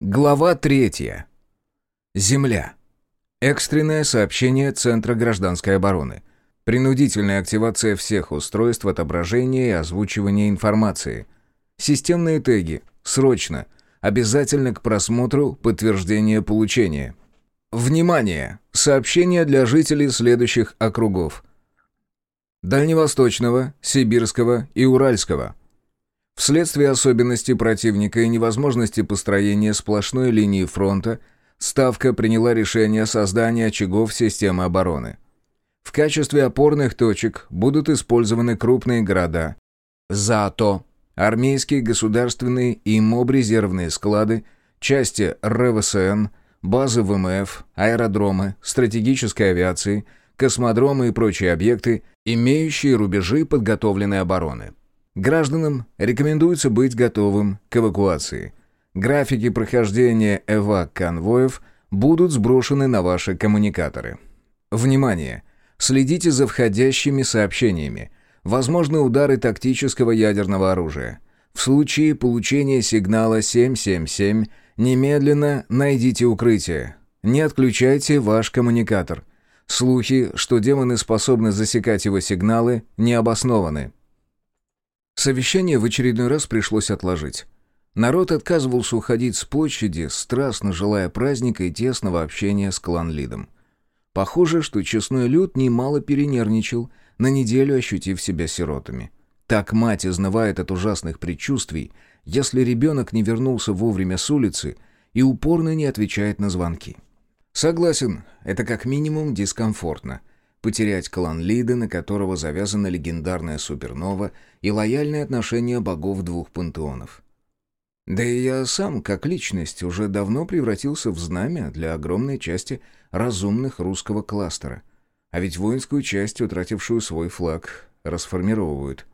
Глава третья. Земля. Экстренное сообщение Центра гражданской обороны. Принудительная активация всех устройств отображения и озвучивания информации. Системные теги. Срочно. Обязательно к просмотру подтверждения получения. Внимание! Сообщение для жителей следующих округов. Дальневосточного, Сибирского и Уральского. Вследствие особенностей противника и невозможности построения сплошной линии фронта, Ставка приняла решение о создании очагов системы обороны. В качестве опорных точек будут использованы крупные города. ЗАТО, армейские, государственные и МОБ-резервные склады, части РВСН, базы ВМФ, аэродромы, стратегической авиации, космодромы и прочие объекты, имеющие рубежи подготовленной обороны. Гражданам рекомендуется быть готовым к эвакуации. Графики прохождения эвак-конвоев будут сброшены на ваши коммуникаторы. Внимание! Следите за входящими сообщениями. Возможны удары тактического ядерного оружия. В случае получения сигнала 777 немедленно найдите укрытие. Не отключайте ваш коммуникатор. Слухи, что демоны способны засекать его сигналы, не обоснованы. Совещание в очередной раз пришлось отложить. Народ отказывался уходить с площади, страстно желая праздника и тесного общения с клан-лидом. Похоже, что честной люд немало перенервничал, на неделю ощутив себя сиротами. Так мать изнывает от ужасных предчувствий, если ребенок не вернулся вовремя с улицы и упорно не отвечает на звонки. Согласен, это как минимум дискомфортно потерять клан Лида, на которого завязана легендарная супернова и лояльные отношения богов двух пантеонов. Да и я сам, как личность, уже давно превратился в знамя для огромной части разумных русского кластера. А ведь воинскую часть, утратившую свой флаг, расформировывают.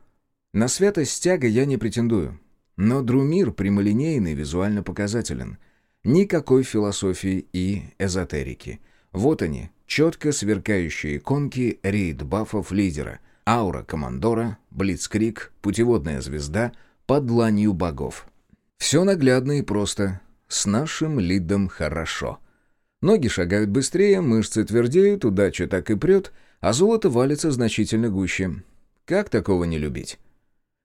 На святость стяга я не претендую. Но Друмир прямолинейный, визуально показателен. Никакой философии и эзотерики. Вот они, Четко сверкающие иконки рейд-бафов лидера, аура командора, блицкрик, путеводная звезда под дланью богов. Все наглядно и просто. С нашим лидом хорошо. Ноги шагают быстрее, мышцы твердеют, удача так и прет, а золото валится значительно гуще. Как такого не любить?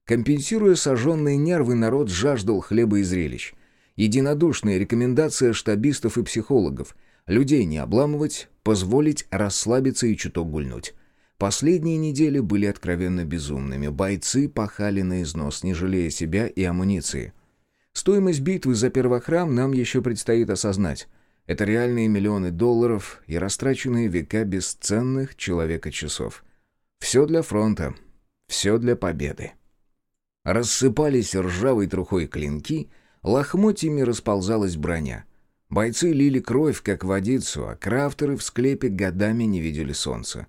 Компенсируя сожженные нервы, народ жаждал хлеба и зрелищ. Единодушная рекомендация штабистов и психологов – Людей не обламывать, позволить расслабиться и чуток гульнуть. Последние недели были откровенно безумными. Бойцы пахали на износ, не жалея себя и амуниции. Стоимость битвы за первохрам нам еще предстоит осознать. Это реальные миллионы долларов и растраченные века бесценных человека-часов. Все для фронта, все для победы. Рассыпались ржавой трухой клинки, лохмотьями расползалась броня — Бойцы лили кровь, как водицу, а крафтеры в склепе годами не видели солнца.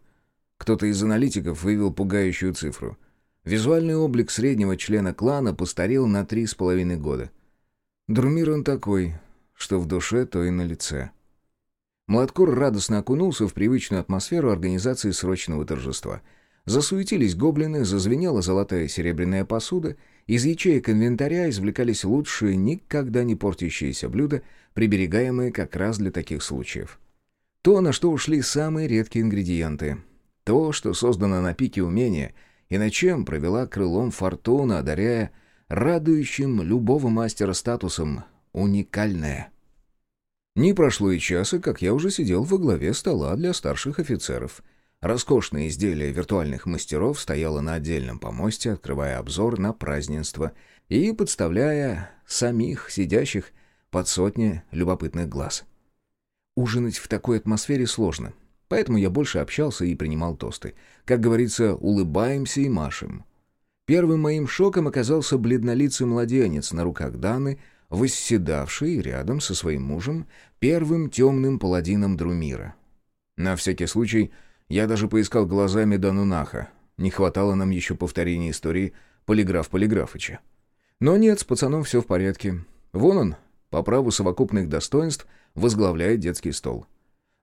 Кто-то из аналитиков вывел пугающую цифру. Визуальный облик среднего члена клана постарел на три с половиной года. Друмир он такой, что в душе, то и на лице. Младкур радостно окунулся в привычную атмосферу организации срочного торжества. Засуетились гоблины, зазвенела золотая и серебряная посуда — из ячеек инвентаря извлекались лучшие, никогда не портящиеся блюда, приберегаемые как раз для таких случаев. То, на что ушли самые редкие ингредиенты. То, что создано на пике умения, и на чем провела крылом фортуна, одаряя радующим любого мастера статусом «уникальное». Не прошло и часа, как я уже сидел во главе стола для старших офицеров — Роскошное изделие виртуальных мастеров стояло на отдельном помосте, открывая обзор на празднество и подставляя самих сидящих под сотни любопытных глаз. Ужинать в такой атмосфере сложно, поэтому я больше общался и принимал тосты. Как говорится, улыбаемся и машем. Первым моим шоком оказался бледнолицый младенец на руках Даны, восседавший рядом со своим мужем, первым темным паладином Друмира. На всякий случай я даже поискал глазами Данунаха. Не хватало нам еще повторения истории полиграф Полиграфыча. Но нет, с пацаном все в порядке. Вон он, по праву совокупных достоинств, возглавляет детский стол.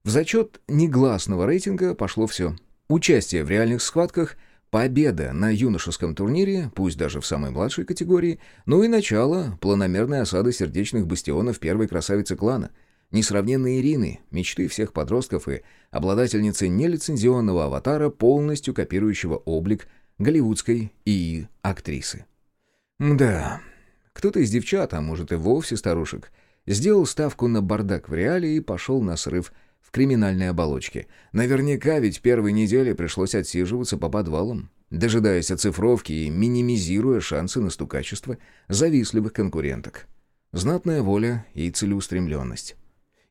В зачет негласного рейтинга пошло все. Участие в реальных схватках, Победа на юношеском турнире, пусть даже в самой младшей категории, ну и начало планомерной осады сердечных бастионов первой красавицы клана. Несравненной Ирины, мечты всех подростков и обладательницы нелицензионного аватара, полностью копирующего облик голливудской и актрисы. Да, кто-то из девчат, а может и вовсе старушек, сделал ставку на бардак в реале и пошел на срыв – в криминальной оболочке. Наверняка ведь первой неделе пришлось отсиживаться по подвалам, дожидаясь оцифровки и минимизируя шансы на стукачество завистливых конкуренток. Знатная воля и целеустремленность.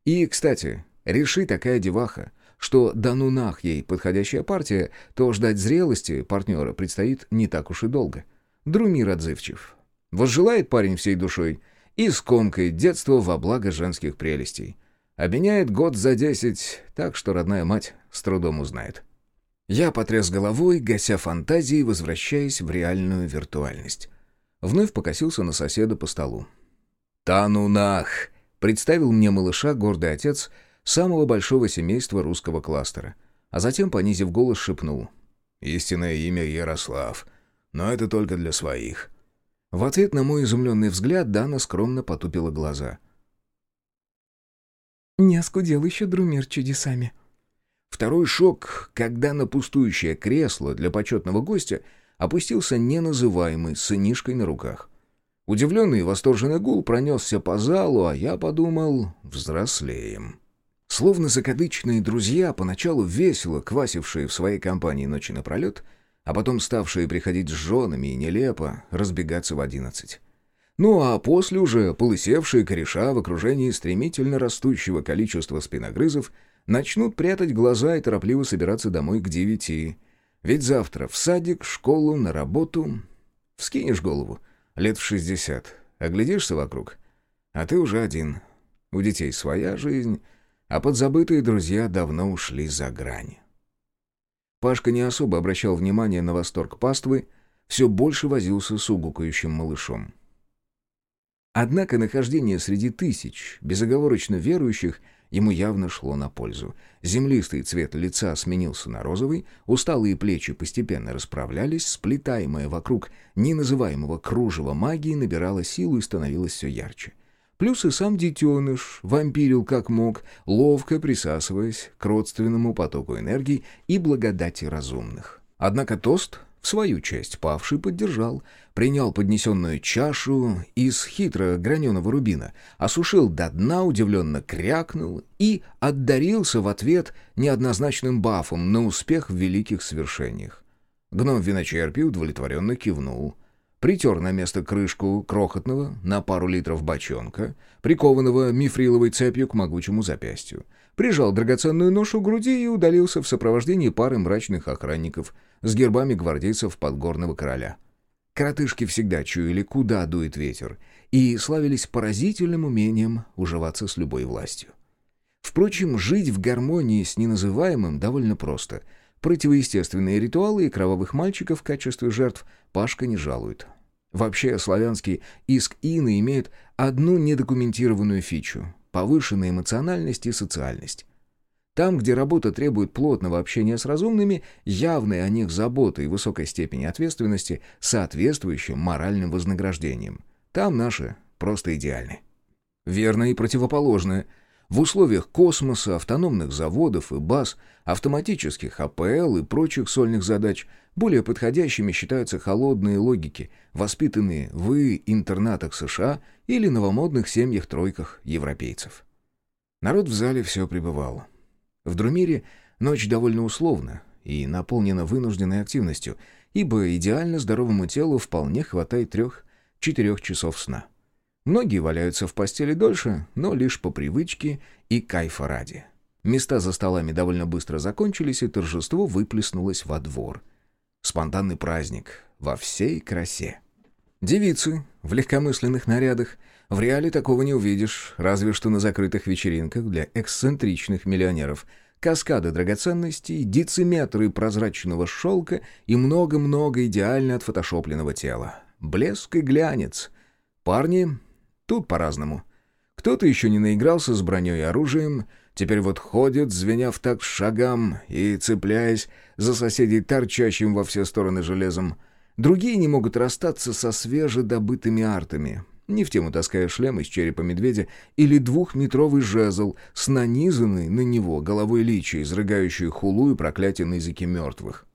И, кстати, реши такая деваха, что да ну нах ей подходящая партия, то ждать зрелости партнера предстоит не так уж и долго. Друмир отзывчив. Возжелает парень всей душой и скомкает детство во благо женских прелестей. Обменяет год за десять, так что родная мать с трудом узнает. Я потряс головой, гася фантазии, возвращаясь в реальную виртуальность. Вновь покосился на соседа по столу. «Тану нах!» — представил мне малыша гордый отец самого большого семейства русского кластера, а затем, понизив голос, шепнул. «Истинное имя Ярослав, но это только для своих». В ответ на мой изумленный взгляд Дана скромно потупила глаза — не оскудел еще Друмир чудесами. Второй шок, когда на пустующее кресло для почетного гостя опустился неназываемый с сынишкой на руках. Удивленный и восторженный гул пронесся по залу, а я подумал, взрослеем. Словно закадычные друзья, поначалу весело квасившие в своей компании ночи напролет, а потом ставшие приходить с женами и нелепо разбегаться в одиннадцать. Ну а после уже полысевшие кореша в окружении стремительно растущего количества спиногрызов начнут прятать глаза и торопливо собираться домой к девяти. Ведь завтра в садик, школу, на работу... Вскинешь голову, лет в шестьдесят, оглядишься вокруг, а ты уже один. У детей своя жизнь, а подзабытые друзья давно ушли за грань. Пашка не особо обращал внимание на восторг паствы, все больше возился с угукающим малышом. Однако нахождение среди тысяч безоговорочно верующих ему явно шло на пользу. Землистый цвет лица сменился на розовый, усталые плечи постепенно расправлялись, сплетаемое вокруг неназываемого кружева магии набирало силу и становилось все ярче. Плюс и сам детеныш вампирил как мог, ловко присасываясь к родственному потоку энергии и благодати разумных. Однако тост в свою часть павший поддержал, принял поднесенную чашу из хитро граненого рубина, осушил до дна, удивленно крякнул и отдарился в ответ неоднозначным бафом на успех в великих свершениях. Гном виночерпий удовлетворенно кивнул — притер на место крышку крохотного на пару литров бочонка, прикованного мифриловой цепью к могучему запястью, прижал драгоценную ношу к груди и удалился в сопровождении пары мрачных охранников с гербами гвардейцев подгорного короля. Коротышки всегда чуяли, куда дует ветер, и славились поразительным умением уживаться с любой властью. Впрочем, жить в гармонии с неназываемым довольно просто — Противоестественные ритуалы и кровавых мальчиков в качестве жертв Пашка не жалует. Вообще, славянский иск Ины имеет одну недокументированную фичу — повышенная эмоциональность и социальность. Там, где работа требует плотного общения с разумными, явная о них забота и высокой степени ответственности, соответствующим моральным вознаграждением. Там наши просто идеальны. Верно и противоположное — в условиях космоса, автономных заводов и баз, автоматических АПЛ и прочих сольных задач более подходящими считаются холодные логики, воспитанные в интернатах США или новомодных семьях-тройках европейцев. Народ в зале все пребывал. В Друмире ночь довольно условна и наполнена вынужденной активностью, ибо идеально здоровому телу вполне хватает трех-четырех часов сна. Многие валяются в постели дольше, но лишь по привычке и кайфа ради. Места за столами довольно быстро закончились, и торжество выплеснулось во двор. Спонтанный праздник во всей красе. Девицы в легкомысленных нарядах. В реале такого не увидишь, разве что на закрытых вечеринках для эксцентричных миллионеров. Каскады драгоценностей, дециметры прозрачного шелка и много-много идеально отфотошопленного тела. Блеск и глянец. Парни Тут по-разному. Кто-то еще не наигрался с броней и оружием, теперь вот ходит, звеня в такт шагам и цепляясь за соседей торчащим во все стороны железом. Другие не могут расстаться со свежедобытыми артами. Не в тему таская шлем из черепа медведя или двухметровый жезл с нанизанной на него головой личи, изрыгающей хулу и проклятие на языке мертвых.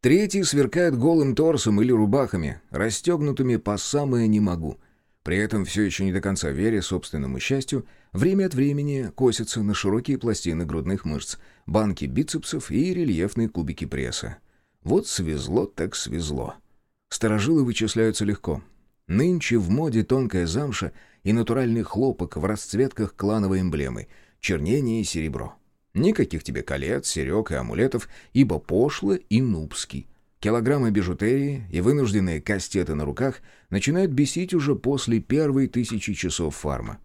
Третий сверкает голым торсом или рубахами, расстегнутыми по самое «не могу». При этом все еще не до конца веря собственному счастью, время от времени косятся на широкие пластины грудных мышц, банки бицепсов и рельефные кубики пресса. Вот свезло так свезло. Старожилы вычисляются легко. Нынче в моде тонкая замша и натуральный хлопок в расцветках клановой эмблемы, чернение и серебро. Никаких тебе колец, серег и амулетов, ибо пошло и нубски. Килограммы бижутерии и вынужденные кастеты на руках начинают бесить уже после первой тысячи часов фарма.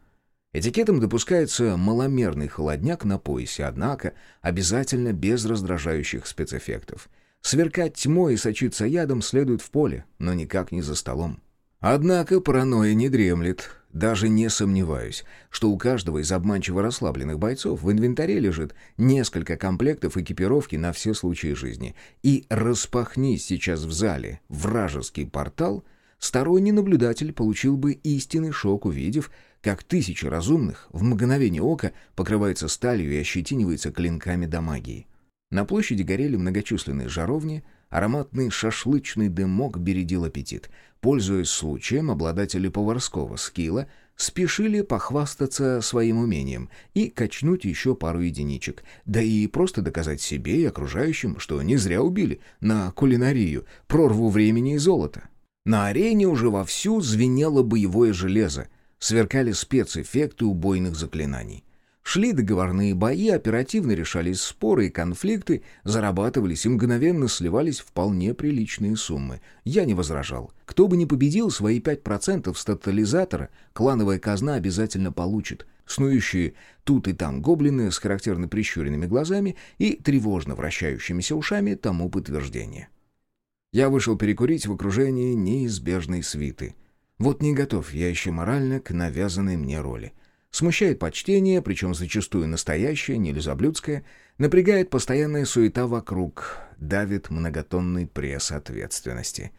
Этикетом допускается маломерный холодняк на поясе, однако обязательно без раздражающих спецэффектов. Сверкать тьмой и сочиться ядом следует в поле, но никак не за столом. Однако паранойя не дремлет. Даже не сомневаюсь, что у каждого из обманчиво расслабленных бойцов в инвентаре лежит несколько комплектов экипировки на все случаи жизни. И распахнись сейчас в зале вражеский портал, сторонний наблюдатель получил бы истинный шок, увидев, как тысячи разумных в мгновение ока покрываются сталью и ощетиниваются клинками до магии. На площади горели многочисленные жаровни, ароматный шашлычный дымок бередил аппетит — Пользуясь случаем, обладатели поварского скилла спешили похвастаться своим умением и качнуть еще пару единичек, да и просто доказать себе и окружающим, что не зря убили на кулинарию прорву времени и золота. На арене уже вовсю звенело боевое железо, сверкали спецэффекты убойных заклинаний. Шли договорные бои, оперативно решались споры и конфликты, зарабатывались и мгновенно сливались вполне приличные суммы. Я не возражал. Кто бы ни победил, свои 5% с тотализатора клановая казна обязательно получит. Снующие тут и там гоблины с характерно прищуренными глазами и тревожно вращающимися ушами тому подтверждение. Я вышел перекурить в окружении неизбежной свиты. Вот не готов я еще морально к навязанной мне роли — Смущает почтение, причем зачастую настоящее, не лизоблюдское, напрягает постоянная суета вокруг, давит многотонный пресс ответственности.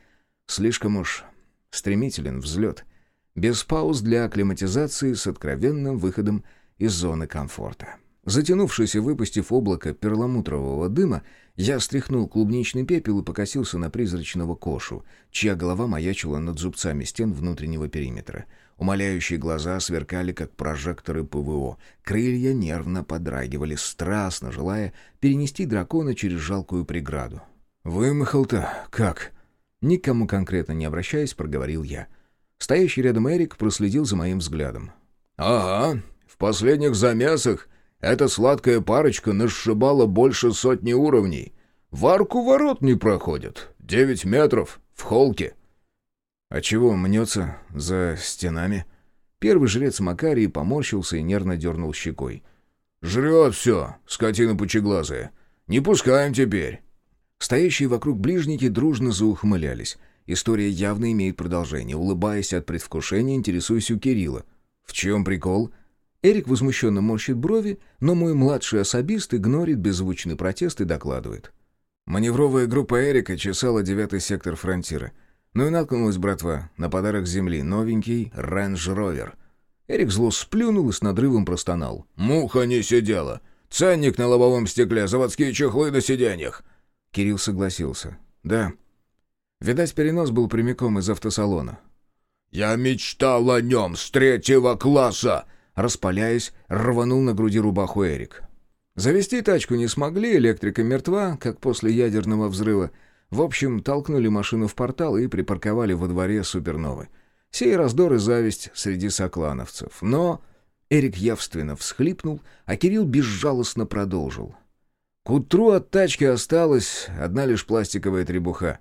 Слишком уж стремителен взлет, без пауз для акклиматизации с откровенным выходом из зоны комфорта. Затянувшись и выпустив облако перламутрового дыма, я стряхнул клубничный пепел и покосился на призрачного кошу, чья голова маячила над зубцами стен внутреннего периметра — Умоляющие глаза сверкали, как прожекторы ПВО. Крылья нервно подрагивали, страстно желая перенести дракона через жалкую преграду. «Вымахал-то как?» Никому конкретно не обращаясь, проговорил я. Стоящий рядом Эрик проследил за моим взглядом. «Ага, в последних замесах эта сладкая парочка насшибала больше сотни уровней. В арку ворот не проходят. Девять метров, в холке». А чего мнется за стенами? Первый жрец Макарий поморщился и нервно дернул щекой. «Жрет все, скотина пучеглазая. Не пускаем теперь». Стоящие вокруг ближники дружно заухмылялись. История явно имеет продолжение. Улыбаясь от предвкушения, интересуюсь у Кирилла. «В чем прикол?» Эрик возмущенно морщит брови, но мой младший особист игнорит беззвучный протест и докладывает. Маневровая группа Эрика чесала девятый сектор фронтира — ну и наткнулась братва на подарок земли, новенький рейндж-ровер. Эрик зло сплюнул и с надрывом простонал. «Муха не сидела! Ценник на лобовом стекле, заводские чехлы на сиденьях!» Кирилл согласился. «Да». Видать, перенос был прямиком из автосалона. «Я мечтал о нем с третьего класса!» Распаляясь, рванул на груди рубаху Эрик. Завести тачку не смогли, электрика мертва, как после ядерного взрыва, в общем, толкнули машину в портал и припарковали во дворе суперновы. Сей раздор и зависть среди соклановцев. Но Эрик явственно всхлипнул, а Кирилл безжалостно продолжил. К утру от тачки осталась одна лишь пластиковая требуха.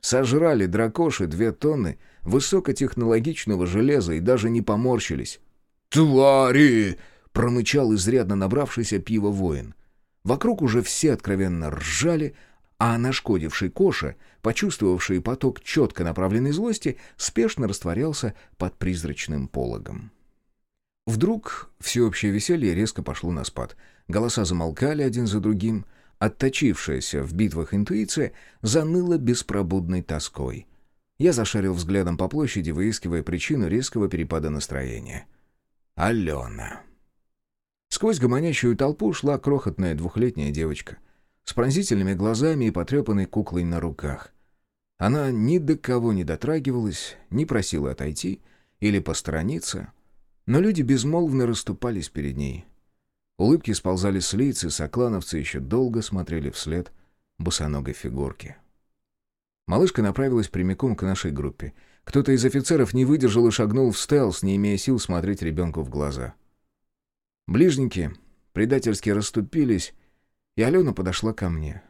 Сожрали дракоши две тонны высокотехнологичного железа и даже не поморщились. «Твари!» — промычал изрядно набравшийся пива воин. Вокруг уже все откровенно ржали, а нашкодивший Коша, почувствовавший поток четко направленной злости, спешно растворялся под призрачным пологом. Вдруг всеобщее веселье резко пошло на спад. Голоса замолкали один за другим. Отточившаяся в битвах интуиция заныла беспробудной тоской. Я зашарил взглядом по площади, выискивая причину резкого перепада настроения. Алена. Сквозь гомонящую толпу шла крохотная двухлетняя девочка с пронзительными глазами и потрепанной куклой на руках. Она ни до кого не дотрагивалась, не просила отойти или посторониться, но люди безмолвно расступались перед ней. Улыбки сползали с лиц, и соклановцы еще долго смотрели вслед босоногой фигурки. Малышка направилась прямиком к нашей группе. Кто-то из офицеров не выдержал и шагнул в стелс, не имея сил смотреть ребенку в глаза. Ближники предательски расступились, и Алена подошла ко мне.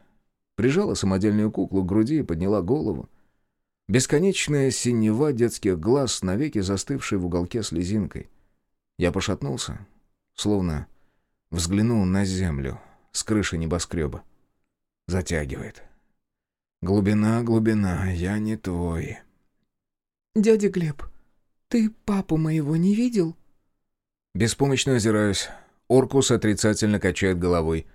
Прижала самодельную куклу к груди и подняла голову. Бесконечная синева детских глаз, навеки застывшей в уголке слезинкой. Я пошатнулся, словно взглянул на землю с крыши небоскреба. Затягивает. Глубина, глубина, я не твой. «Дядя Глеб, ты папу моего не видел?» Беспомощно озираюсь. Оркус отрицательно качает головой.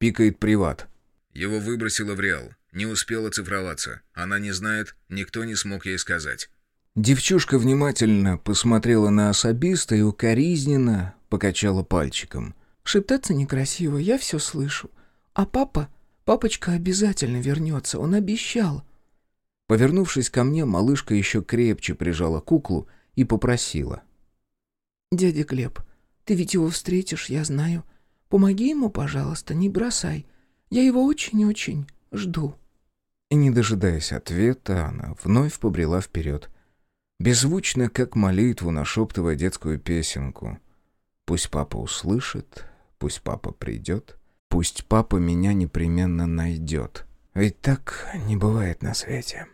Пикает приват. Его выбросило в Реал. Не успела цифроваться. Она не знает, никто не смог ей сказать. Девчушка внимательно посмотрела на особиста и укоризненно покачала пальчиком. «Шептаться некрасиво, я все слышу. А папа, папочка обязательно вернется, он обещал». Повернувшись ко мне, малышка еще крепче прижала куклу и попросила. «Дядя Глеб, ты ведь его встретишь, я знаю. Помоги ему, пожалуйста, не бросай. Я его очень-очень жду». И, не дожидаясь ответа, она вновь побрела вперед, беззвучно, как молитву, нашептывая детскую песенку. «Пусть папа услышит, пусть папа придет, пусть папа меня непременно найдет. Ведь так не бывает на свете,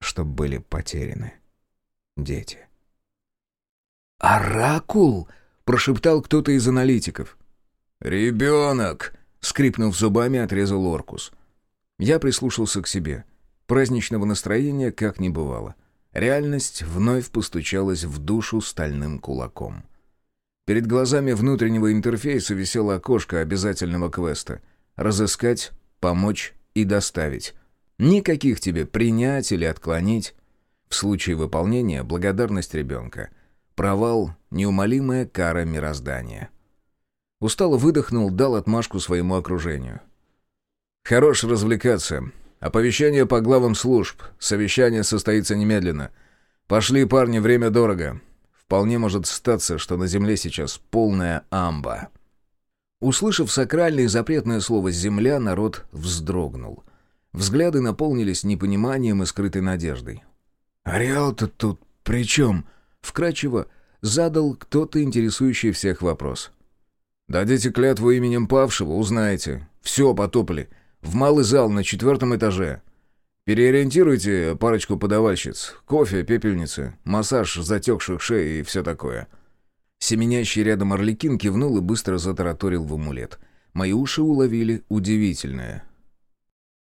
чтоб были потеряны дети». «Оракул!» — прошептал кто-то из аналитиков. «Ребенок!» — скрипнув зубами, отрезал Оркус. Я прислушался к себе. Праздничного настроения как не бывало. Реальность вновь постучалась в душу стальным кулаком. Перед глазами внутреннего интерфейса висело окошко обязательного квеста. Разыскать, помочь и доставить. Никаких тебе принять или отклонить. В случае выполнения благодарность ребенка — Провал — неумолимая кара мироздания. Устало выдохнул, дал отмашку своему окружению. «Хорош развлекаться. Оповещение по главам служб. Совещание состоится немедленно. Пошли, парни, время дорого. Вполне может статься, что на Земле сейчас полная амба». Услышав сакральное и запретное слово «земля», народ вздрогнул. Взгляды наполнились непониманием и скрытой надеждой. «Ареал-то тут при чем?» Вкратчиво задал кто-то интересующий всех вопрос. «Дадите клятву именем павшего, узнаете. Все, потопали. В малый зал на четвертом этаже. Переориентируйте парочку подавальщиц. Кофе, пепельницы, массаж затекших шеи и все такое». Семенящий рядом Орликин кивнул и быстро затараторил в амулет. Мои уши уловили удивительное.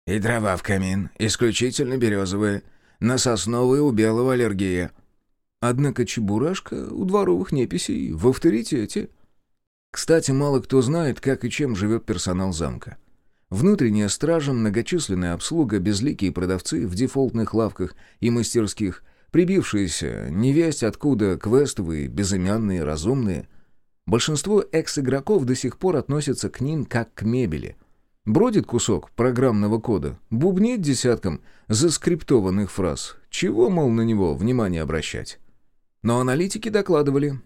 «И дрова в камин, исключительно березовые. На сосновые у белого аллергия. Однако чебурашка у дворовых неписей в авторитете. Кстати, мало кто знает, как и чем живет персонал замка. Внутренняя стража, многочисленная обслуга, безликие продавцы в дефолтных лавках и мастерских, прибившиеся, невесть откуда квестовые, безымянные, разумные. Большинство экс-игроков до сих пор относятся к ним как к мебели. Бродит кусок программного кода, бубнит десятком заскриптованных фраз. Чего, мол, на него внимание обращать? Но аналитики докладывали,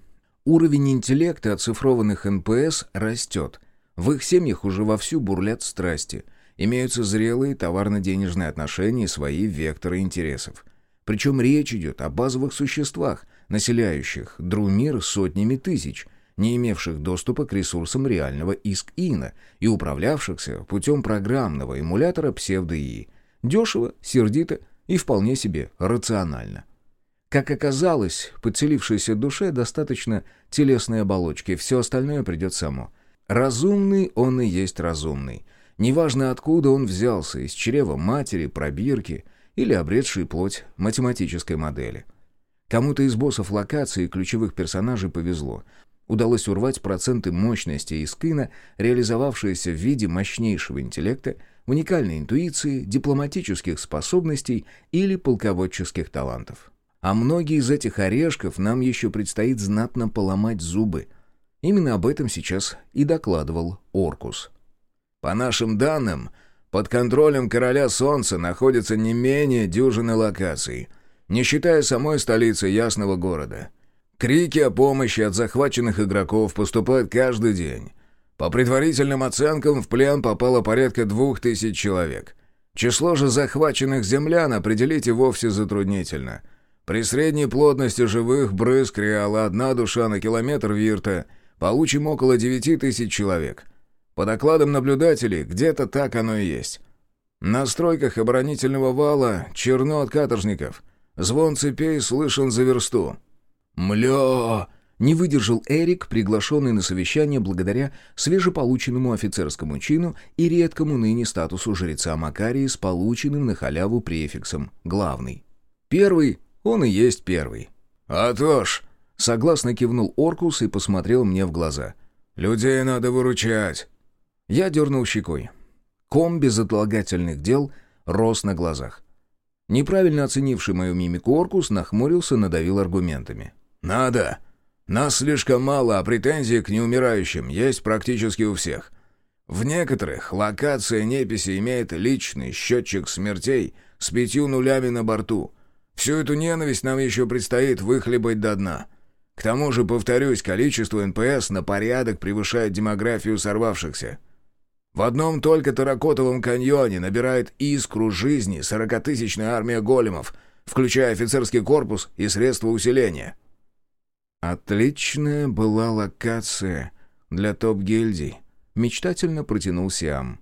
уровень интеллекта оцифрованных НПС растет. В их семьях уже вовсю бурлят страсти. Имеются зрелые товарно-денежные отношения и свои векторы интересов. Причем речь идет о базовых существах, населяющих Друмир сотнями тысяч, не имевших доступа к ресурсам реального ИСК-ИНа и управлявшихся путем программного эмулятора псевдо-ИИ. Дешево, сердито и вполне себе рационально. Как оказалось, подселившейся душе достаточно телесной оболочки, все остальное придет само. Разумный он и есть разумный. Неважно, откуда он взялся, из чрева матери, пробирки или обретшей плоть математической модели. Кому-то из боссов локации и ключевых персонажей повезло. удалось урвать проценты мощности из Кына, реализовавшиеся в виде мощнейшего интеллекта, уникальной интуиции, дипломатических способностей или полководческих талантов. А многие из этих орешков нам еще предстоит знатно поломать зубы. Именно об этом сейчас и докладывал Оркус. По нашим данным, под контролем Короля Солнца находится не менее дюжины локаций, не считая самой столицы Ясного города. Крики о помощи от захваченных игроков поступают каждый день. По предварительным оценкам, в плен попало порядка двух тысяч человек. Число же захваченных землян определить и вовсе затруднительно. При средней плотности живых брызг Реала одна душа на километр вирта получим около девяти тысяч человек. По докладам наблюдателей, где-то так оно и есть. На стройках оборонительного вала черно от каторжников. Звон цепей слышен за версту. «Мля!» Не выдержал Эрик, приглашенный на совещание благодаря свежеполученному офицерскому чину и редкому ныне статусу жреца Макарии с полученным на халяву префиксом «главный». Первый, он и есть первый. «А то ж!» — согласно кивнул Оркус и посмотрел мне в глаза. «Людей надо выручать!» Я дернул щекой. Ком безотлагательных дел рос на глазах. Неправильно оценивший мою мимику Оркус нахмурился, надавил аргументами. «Надо!» Нас слишком мало, а претензии к неумирающим есть практически у всех. В некоторых локация неписи имеет личный счетчик смертей с пятью нулями на борту. Всю эту ненависть нам еще предстоит выхлебать до дна. К тому же, повторюсь, количество НПС на порядок превышает демографию сорвавшихся. В одном только Таракотовом каньоне набирает искру жизни сорокатысячная армия големов, включая офицерский корпус и средства усиления. «Отличная была локация для топ-гильдий», — мечтательно протянул Сиам.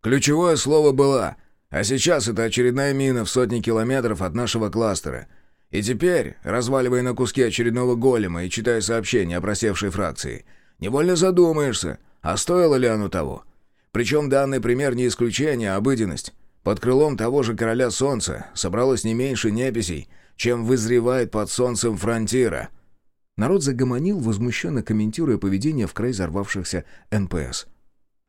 «Ключевое слово «была», а сейчас это очередная мина в сотни километров от нашего кластера. И теперь, разваливая на куски очередного голема и читая сообщения о просевшей фракции, невольно задумаешься, а стоило ли оно того? Причем данный пример не исключение, а обыденность. Под крылом того же Короля Солнца собралось не меньше неписей, чем вызревает под солнцем фронтира — Народ загомонил, возмущенно комментируя поведение в край взорвавшихся НПС.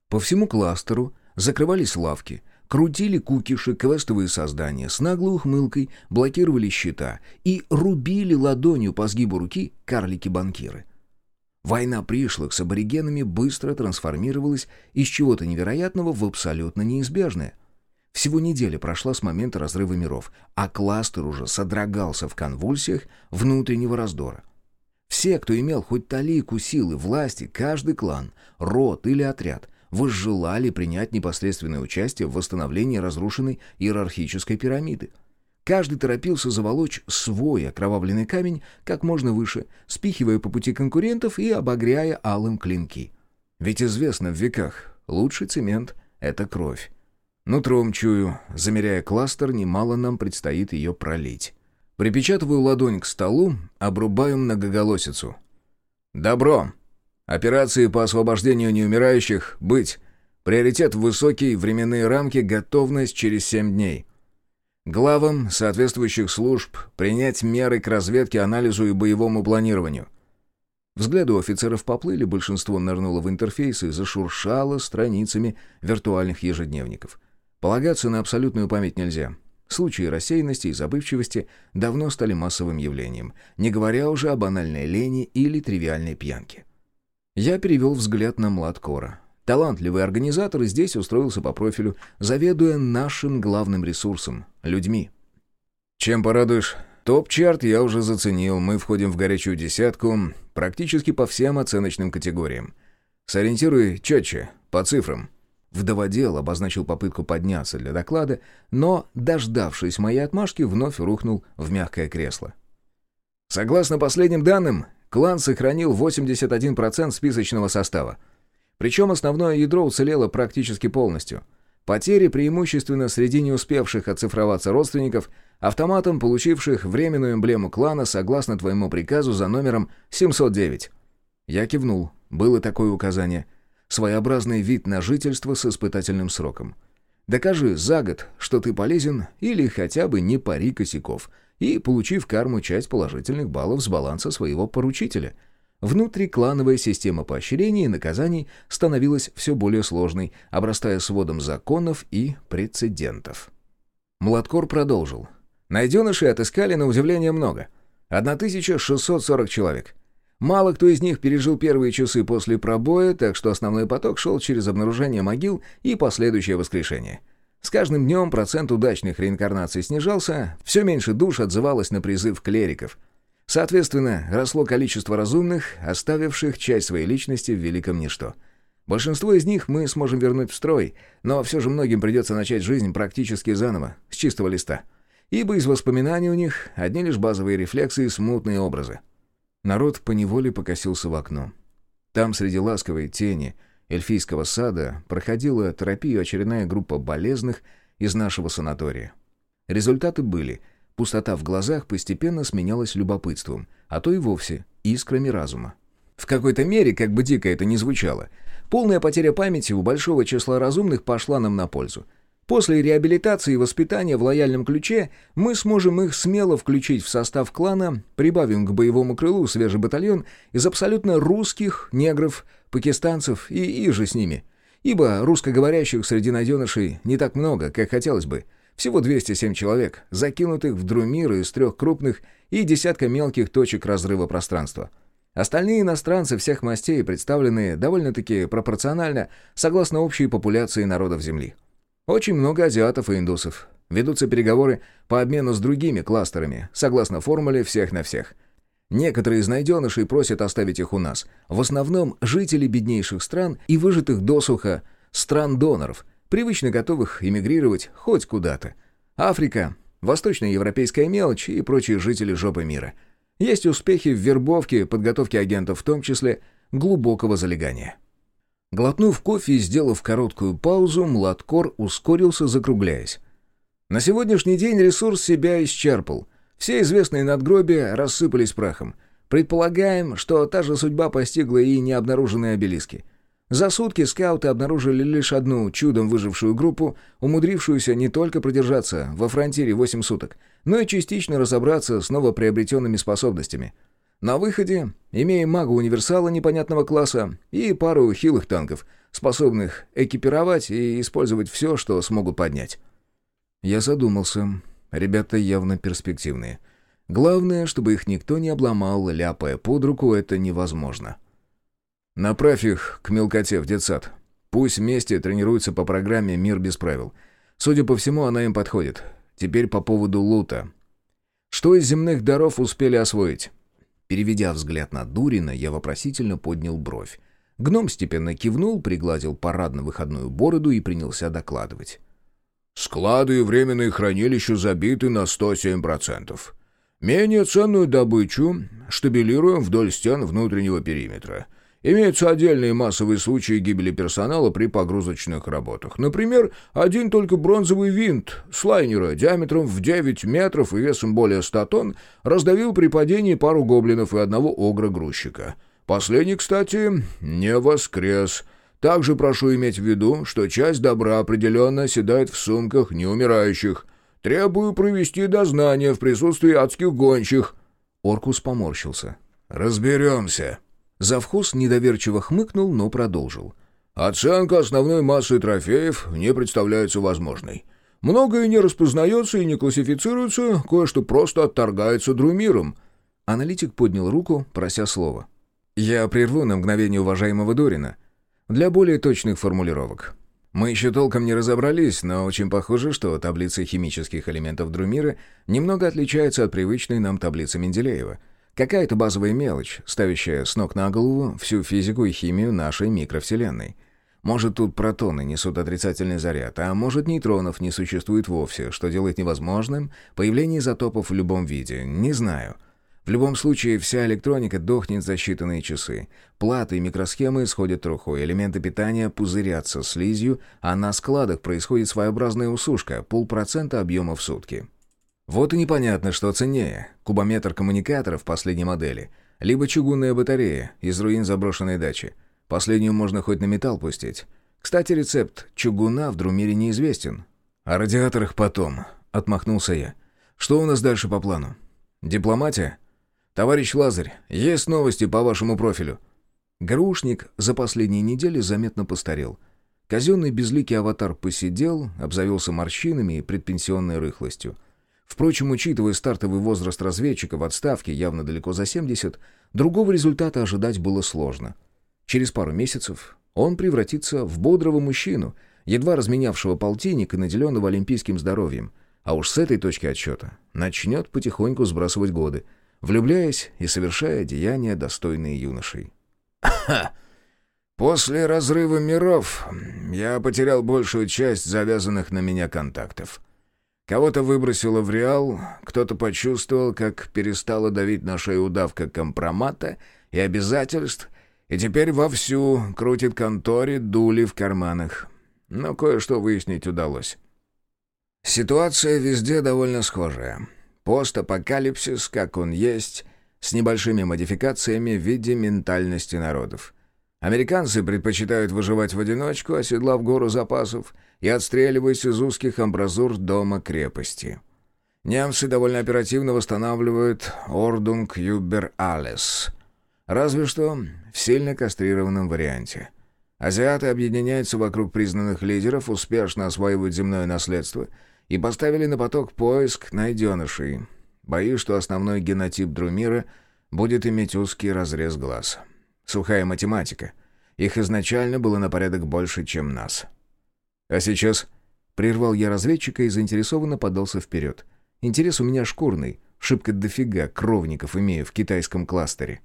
По всему кластеру закрывались лавки, крутили кукиши, квестовые создания, с наглой ухмылкой блокировали счета и рубили ладонью по сгибу руки карлики-банкиры. Война пришлых с аборигенами быстро трансформировалась из чего-то невероятного в абсолютно неизбежное. Всего неделя прошла с момента разрыва миров, а кластер уже содрогался в конвульсиях внутреннего раздора. Все, кто имел хоть талику силы, власти, каждый клан, род или отряд, возжелали принять непосредственное участие в восстановлении разрушенной иерархической пирамиды. Каждый торопился заволочь свой окровавленный камень как можно выше, спихивая по пути конкурентов и обогряя алым клинки. Ведь известно в веках, лучший цемент — это кровь. Нутром чую, замеряя кластер, немало нам предстоит ее пролить. Припечатываю ладонь к столу, обрубаю многоголосицу. «Добро. Операции по освобождению неумирающих быть. Приоритет высокий, временные рамки, готовность через семь дней. Главам соответствующих служб принять меры к разведке, анализу и боевому планированию». Взгляды офицеров поплыли, большинство нырнуло в интерфейс и зашуршало страницами виртуальных ежедневников. Полагаться на абсолютную память нельзя. Случаи рассеянности и забывчивости давно стали массовым явлением, не говоря уже о банальной лени или тривиальной пьянке. Я перевел взгляд на Младкора. Талантливый организатор здесь устроился по профилю, заведуя нашим главным ресурсом — людьми. «Чем порадуешь?» Топ-чарт я уже заценил, мы входим в горячую десятку практически по всем оценочным категориям. Сориентируй четче, по цифрам. Вдоводел обозначил попытку подняться для доклада, но, дождавшись моей отмашки, вновь рухнул в мягкое кресло. Согласно последним данным, клан сохранил 81% списочного состава. Причем основное ядро уцелело практически полностью. Потери преимущественно среди не успевших оцифроваться родственников, автоматом получивших временную эмблему клана согласно твоему приказу за номером 709. Я кивнул. Было такое указание — своеобразный вид на жительство с испытательным сроком. Докажи за год, что ты полезен, или хотя бы не пари косяков, и получи в карму часть положительных баллов с баланса своего поручителя. Внутриклановая система поощрений и наказаний становилась все более сложной, обрастая сводом законов и прецедентов. Младкор продолжил. Найденышей отыскали на удивление много. 1640 человек. Мало кто из них пережил первые часы после пробоя, так что основной поток шел через обнаружение могил и последующее воскрешение. С каждым днем процент удачных реинкарнаций снижался, все меньше душ отзывалось на призыв клериков – Соответственно, росло количество разумных, оставивших часть своей личности в великом ничто. Большинство из них мы сможем вернуть в строй, но все же многим придется начать жизнь практически заново, с чистого листа. Ибо из воспоминаний у них одни лишь базовые рефлексы и смутные образы. Народ поневоле покосился в окно. Там, среди ласковой тени эльфийского сада, проходила терапию очередная группа болезных из нашего санатория. Результаты были – Пустота в глазах постепенно сменялась любопытством, а то и вовсе искрами разума. В какой-то мере, как бы дико это ни звучало, полная потеря памяти у большого числа разумных пошла нам на пользу. После реабилитации и воспитания в лояльном ключе мы сможем их смело включить в состав клана, прибавим к боевому крылу свежий батальон из абсолютно русских, негров, пакистанцев и иже с ними. Ибо русскоговорящих среди найденышей не так много, как хотелось бы – всего 207 человек, закинутых в друмиры из трех крупных и десятка мелких точек разрыва пространства. Остальные иностранцы всех мастей представлены довольно-таки пропорционально, согласно общей популяции народов Земли. Очень много азиатов и индусов. Ведутся переговоры по обмену с другими кластерами, согласно формуле «всех на всех». Некоторые из найденышей просят оставить их у нас. В основном жители беднейших стран и выжатых досуха стран-доноров – привычно готовых эмигрировать хоть куда-то. Африка, восточноевропейская мелочь и прочие жители жопы мира. Есть успехи в вербовке, подготовке агентов, в том числе глубокого залегания. Глотнув кофе и сделав короткую паузу, Младкор ускорился, закругляясь. На сегодняшний день ресурс себя исчерпал. Все известные надгробия рассыпались прахом. Предполагаем, что та же судьба постигла и необнаруженные обелиски. За сутки скауты обнаружили лишь одну чудом выжившую группу, умудрившуюся не только продержаться во фронтире 8 суток, но и частично разобраться с новоприобретенными способностями. На выходе, имея мага-универсала непонятного класса и пару хилых танков, способных экипировать и использовать все, что смогут поднять. Я задумался. Ребята явно перспективные. Главное, чтобы их никто не обломал, ляпая под руку, это невозможно. Направь их к мелкоте в детсад. Пусть вместе тренируются по программе «Мир без правил». Судя по всему, она им подходит. Теперь по поводу лута. Что из земных даров успели освоить? Переведя взгляд на Дурина, я вопросительно поднял бровь. Гном степенно кивнул, пригладил парадно-выходную бороду и принялся докладывать. «Склады и временные хранилища забиты на 107%. Менее ценную добычу штабелируем вдоль стен внутреннего периметра. Имеются отдельные массовые случаи гибели персонала при погрузочных работах. Например, один только бронзовый винт с лайнера диаметром в 9 метров и весом более 100 тонн раздавил при падении пару гоблинов и одного огра-грузчика. Последний, кстати, не воскрес. Также прошу иметь в виду, что часть добра определенно оседает в сумках неумирающих. Требую провести дознание в присутствии адских гончих». Оркус поморщился. «Разберемся». Завхоз недоверчиво хмыкнул, но продолжил. «Оценка основной массы трофеев не представляется возможной. Многое не распознается и не классифицируется, кое-что просто отторгается друмиром». Аналитик поднял руку, прося слова. «Я прерву на мгновение уважаемого Дорина. Для более точных формулировок. Мы еще толком не разобрались, но очень похоже, что таблица химических элементов Друмира немного отличается от привычной нам таблицы Менделеева — Какая-то базовая мелочь, ставящая с ног на голову всю физику и химию нашей микровселенной. Может, тут протоны несут отрицательный заряд, а может, нейтронов не существует вовсе, что делает невозможным появление изотопов в любом виде. Не знаю. В любом случае, вся электроника дохнет за считанные часы. Платы и микросхемы исходят трухой, элементы питания пузырятся слизью, а на складах происходит своеобразная усушка, полпроцента объема в сутки. Вот и непонятно, что ценнее – кубометр коммуникаторов последней модели, либо чугунная батарея из руин заброшенной дачи. Последнюю можно хоть на металл пустить. Кстати, рецепт чугуна в Друмире неизвестен. О радиаторах потом, отмахнулся я. Что у нас дальше по плану? Дипломатия? «Товарищ Лазарь, есть новости по вашему профилю?» Грушник за последние недели заметно постарел. Казенный безликий аватар посидел, обзавелся морщинами и предпенсионной рыхлостью. Впрочем, учитывая стартовый возраст разведчика в отставке, явно далеко за 70, другого результата ожидать было сложно. Через пару месяцев он превратится в бодрого мужчину, едва разменявшего полтинник и наделенного олимпийским здоровьем, а уж с этой точки отсчета начнет потихоньку сбрасывать годы, влюбляясь и совершая деяния, достойные юношей. После разрыва миров я потерял большую часть завязанных на меня контактов. Кого-то выбросило в реал, кто-то почувствовал, как перестала давить на шею удавка компромата и обязательств, и теперь вовсю крутит конторе дули в карманах. Но кое-что выяснить удалось. Ситуация везде довольно схожая. Постапокалипсис, как он есть, с небольшими модификациями в виде ментальности народов. Американцы предпочитают выживать в одиночку, оседлав гору запасов и отстреливаясь из узких амбразур дома-крепости. Немцы довольно оперативно восстанавливают Ordnung über alles. Разве что в сильно кастрированном варианте. Азиаты объединяются вокруг признанных лидеров, успешно осваивают земное наследство и поставили на поток поиск найденышей, Боюсь, что основной генотип Друмира будет иметь узкий разрез глаз. Сухая математика. Их изначально было на порядок больше, чем нас. А сейчас... Прервал я разведчика и заинтересованно подался вперед. Интерес у меня шкурный, шибко дофига кровников имею в китайском кластере.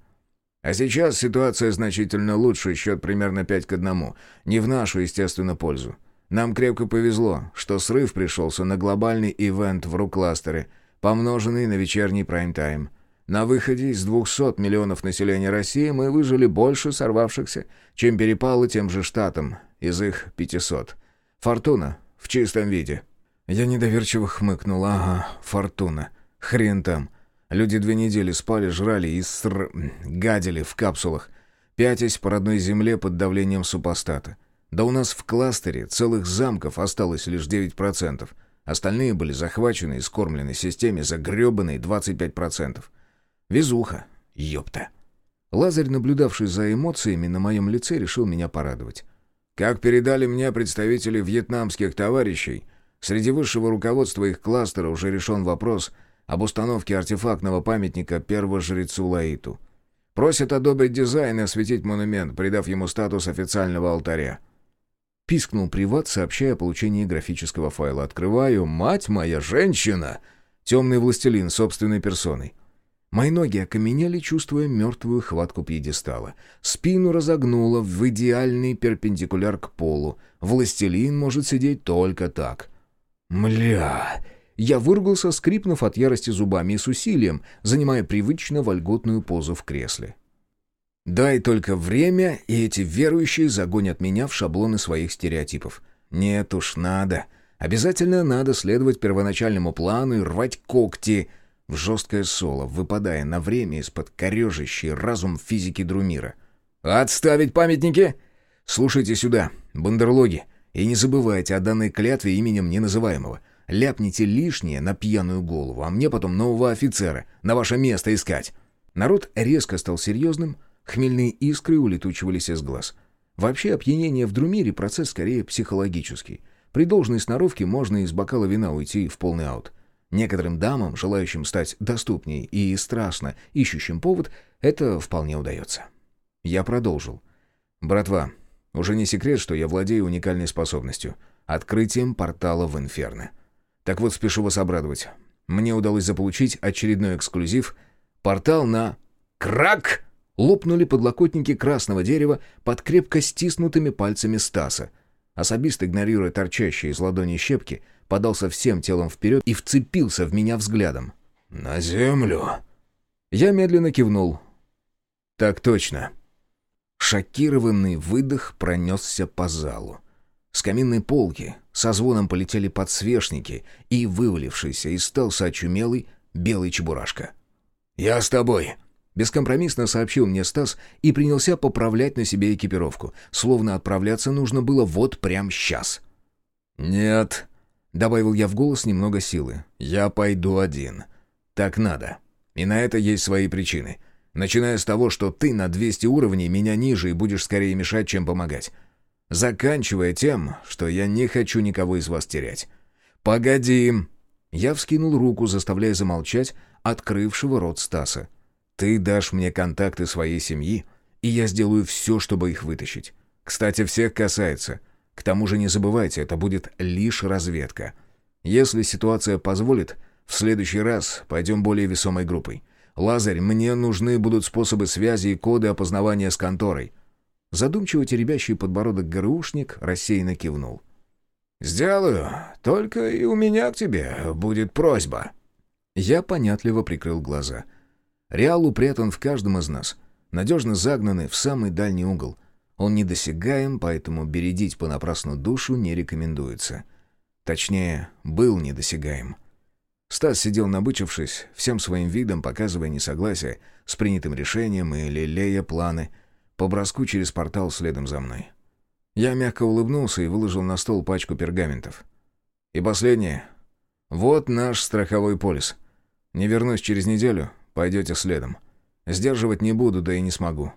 А сейчас ситуация значительно лучше, счет примерно 5 к 1. Не в нашу, естественно, пользу. Нам крепко повезло, что срыв пришелся на глобальный ивент в Рукластере, помноженный на вечерний прайм-тайм. На выходе из 200 миллионов населения России мы выжили больше сорвавшихся, чем перепало тем же штатам из их 500. Фортуна в чистом виде. Я недоверчиво хмыкнул. Ага, фортуна. Хрен там. Люди две недели спали, жрали и ср... гадили в капсулах, пятясь по родной земле под давлением супостата. Да у нас в кластере целых замков осталось лишь 9%. Остальные были захвачены и скормлены системе за гребаные 25%. Везуха, ёпта. Лазарь, наблюдавший за эмоциями на моем лице, решил меня порадовать. Как передали мне представители вьетнамских товарищей, среди высшего руководства их кластера уже решен вопрос об установке артефактного памятника первожрецу Лаиту. Просят одобрить дизайн и осветить монумент, придав ему статус официального алтаря. Пискнул приват, сообщая о получении графического файла. «Открываю, мать моя, женщина!» Темный властелин собственной персоной. Мои ноги окаменели, чувствуя мертвую хватку пьедестала. Спину разогнуло в идеальный перпендикуляр к полу. Властелин может сидеть только так. «Мля!» Я выругался, скрипнув от ярости зубами и с усилием, занимая привычно вольготную позу в кресле. Дай только время, и эти верующие загонят меня в шаблоны своих стереотипов. Нет уж, надо. Обязательно надо следовать первоначальному плану и рвать когти в жесткое соло, выпадая на время из-под корежащей разум физики Друмира. «Отставить памятники!» «Слушайте сюда, бандерлоги, и не забывайте о данной клятве именем неназываемого. Ляпните лишнее на пьяную голову, а мне потом нового офицера на ваше место искать». Народ резко стал серьезным, Хмельные искры улетучивались из глаз. Вообще опьянение в Друмире процесс скорее психологический. При должной сноровке можно из бокала вина уйти в полный аут. Некоторым дамам, желающим стать доступней и страстно ищущим повод, это вполне удается. Я продолжил. «Братва, уже не секрет, что я владею уникальной способностью — открытием портала в Инферно. Так вот, спешу вас обрадовать. Мне удалось заполучить очередной эксклюзив — портал на... Крак! Лопнули подлокотники красного дерева под крепко стиснутыми пальцами Стаса. Особист, игнорируя торчащие из ладони щепки, подался всем телом вперед и вцепился в меня взглядом. «На землю!» Я медленно кивнул. «Так точно». Шокированный выдох пронесся по залу. С каминной полки со звоном полетели подсвечники и вывалившийся из стелса очумелый белый чебурашка. «Я с тобой!» Бескомпромиссно сообщил мне Стас и принялся поправлять на себе экипировку, словно отправляться нужно было вот прямо сейчас. «Нет», — добавил я в голос немного силы, — «я пойду один. Так надо. И на это есть свои причины. Начиная с того, что ты на 200 уровней меня ниже и будешь скорее мешать, чем помогать. Заканчивая тем, что я не хочу никого из вас терять. «Погоди!» Я вскинул руку, заставляя замолчать открывшего рот Стаса. «Ты дашь мне контакты своей семьи, и я сделаю все, чтобы их вытащить. Кстати, всех касается. К тому же не забывайте, это будет лишь разведка. Если ситуация позволит, в следующий раз пойдем более весомой группой. Лазарь, мне нужны будут способы связи и коды опознавания с конторой». Задумчиво теребящий подбородок ГРУшник рассеянно кивнул. «Сделаю, только и у меня к тебе будет просьба». Я понятливо прикрыл глаза. Реал упрятан в каждом из нас, надежно загнанный в самый дальний угол. Он недосягаем, поэтому бередить понапрасну душу не рекомендуется. Точнее, был недосягаем. Стас сидел набычившись, всем своим видом показывая несогласие с принятым решением и лелея планы, по броску через портал следом за мной. Я мягко улыбнулся и выложил на стол пачку пергаментов. И последнее. Вот наш страховой полис. Не вернусь через неделю, пойдете следом. Сдерживать не буду, да и не смогу.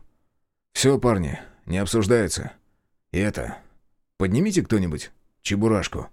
Все, парни, не обсуждается. И это... Поднимите кто-нибудь чебурашку.